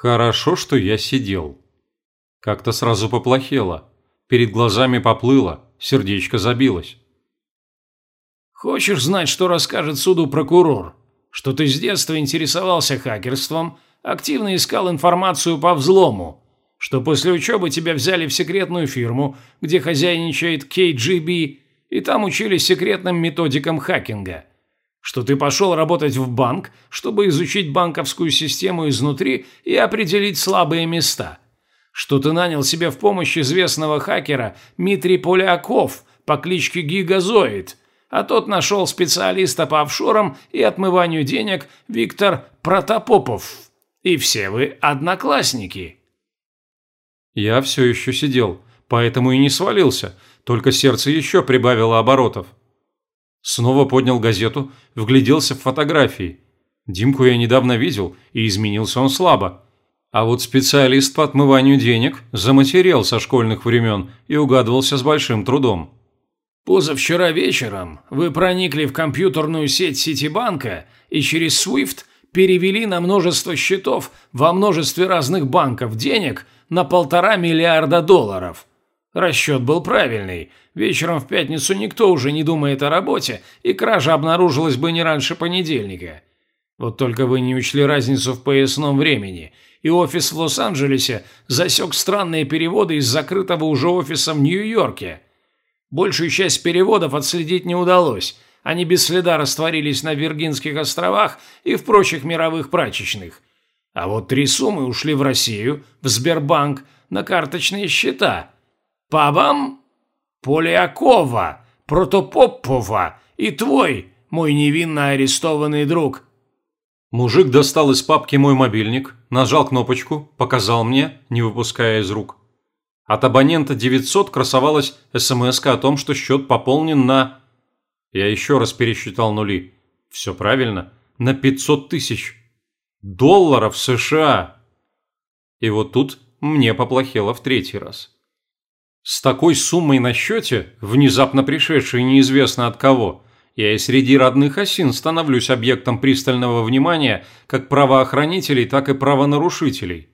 Хорошо, что я сидел. Как-то сразу поплохело. Перед глазами поплыло, сердечко забилось. Хочешь знать, что расскажет суду прокурор? Что ты с детства интересовался хакерством, активно искал информацию по взлому, что после учебы тебя взяли в секретную фирму, где хозяйничает KGB, и там учились секретным методикам хакинга, что ты пошел работать в банк, чтобы изучить банковскую систему изнутри и определить слабые места, что ты нанял себе в помощь известного хакера Митри Поляков по кличке Гигазоид – а тот нашел специалиста по офшорам и отмыванию денег Виктор Протопопов. И все вы одноклассники. Я все еще сидел, поэтому и не свалился, только сердце еще прибавило оборотов. Снова поднял газету, вгляделся в фотографии. Димку я недавно видел, и изменился он слабо. А вот специалист по отмыванию денег заматерел со школьных времен и угадывался с большим трудом. Позавчера вечером вы проникли в компьютерную сеть Ситибанка и через SWIFT перевели на множество счетов во множестве разных банков денег на полтора миллиарда долларов. Расчет был правильный. Вечером в пятницу никто уже не думает о работе, и кража обнаружилась бы не раньше понедельника. Вот только вы не учли разницу в поясном времени, и офис в Лос-Анджелесе засек странные переводы из закрытого уже офиса в Нью-Йорке – Большую часть переводов отследить не удалось. Они без следа растворились на Виргинских островах и в прочих мировых прачечных. А вот три суммы ушли в Россию, в Сбербанк, на карточные счета. Пабам, Полякова, Протопопова и твой, мой невинно арестованный друг. Мужик достал из папки мой мобильник, нажал кнопочку, показал мне, не выпуская из рук. От абонента 900 красовалась смс о том, что счет пополнен на... Я еще раз пересчитал нули. Все правильно. На 500 тысяч. Долларов США. И вот тут мне поплохело в третий раз. С такой суммой на счете, внезапно пришедшей неизвестно от кого, я и среди родных осин становлюсь объектом пристального внимания как правоохранителей, так и правонарушителей.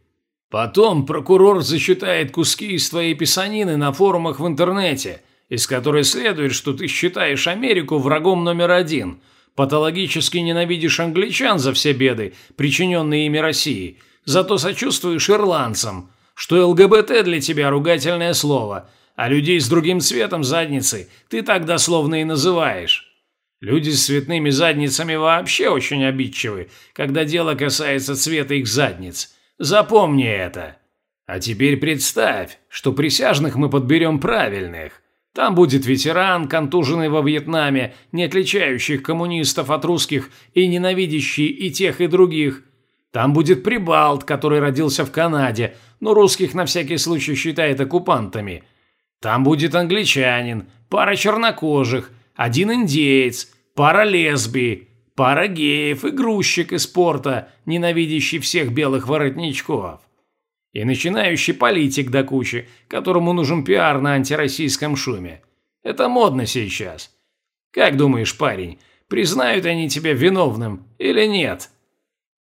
Потом прокурор зачитает куски из твоей писанины на форумах в интернете, из которой следует, что ты считаешь Америку врагом номер один, патологически ненавидишь англичан за все беды, причиненные ими России, зато сочувствуешь ирландцам, что ЛГБТ для тебя ругательное слово, а людей с другим цветом задницы ты так дословно и называешь. Люди с цветными задницами вообще очень обидчивы, когда дело касается цвета их задниц – Запомни это. А теперь представь, что присяжных мы подберем правильных. Там будет ветеран, контуженный во Вьетнаме, не отличающих коммунистов от русских и ненавидящий и тех, и других. Там будет прибалт, который родился в Канаде, но русских на всякий случай считает оккупантами. Там будет англичанин, пара чернокожих, один индеец, пара лесбий, Пара геев и грузчик из порта, ненавидящий всех белых воротничков. И начинающий политик до кучи, которому нужен пиар на антироссийском шуме. Это модно сейчас. Как думаешь, парень, признают они тебя виновным или нет?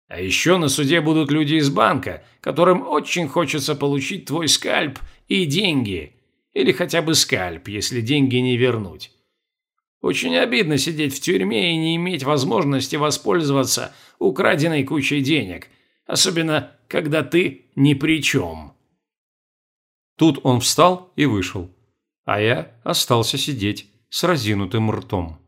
А еще на суде будут люди из банка, которым очень хочется получить твой скальп и деньги. Или хотя бы скальп, если деньги не вернуть. Очень обидно сидеть в тюрьме и не иметь возможности воспользоваться украденной кучей денег, особенно когда ты ни при чем. Тут он встал и вышел, а я остался сидеть с разинутым ртом.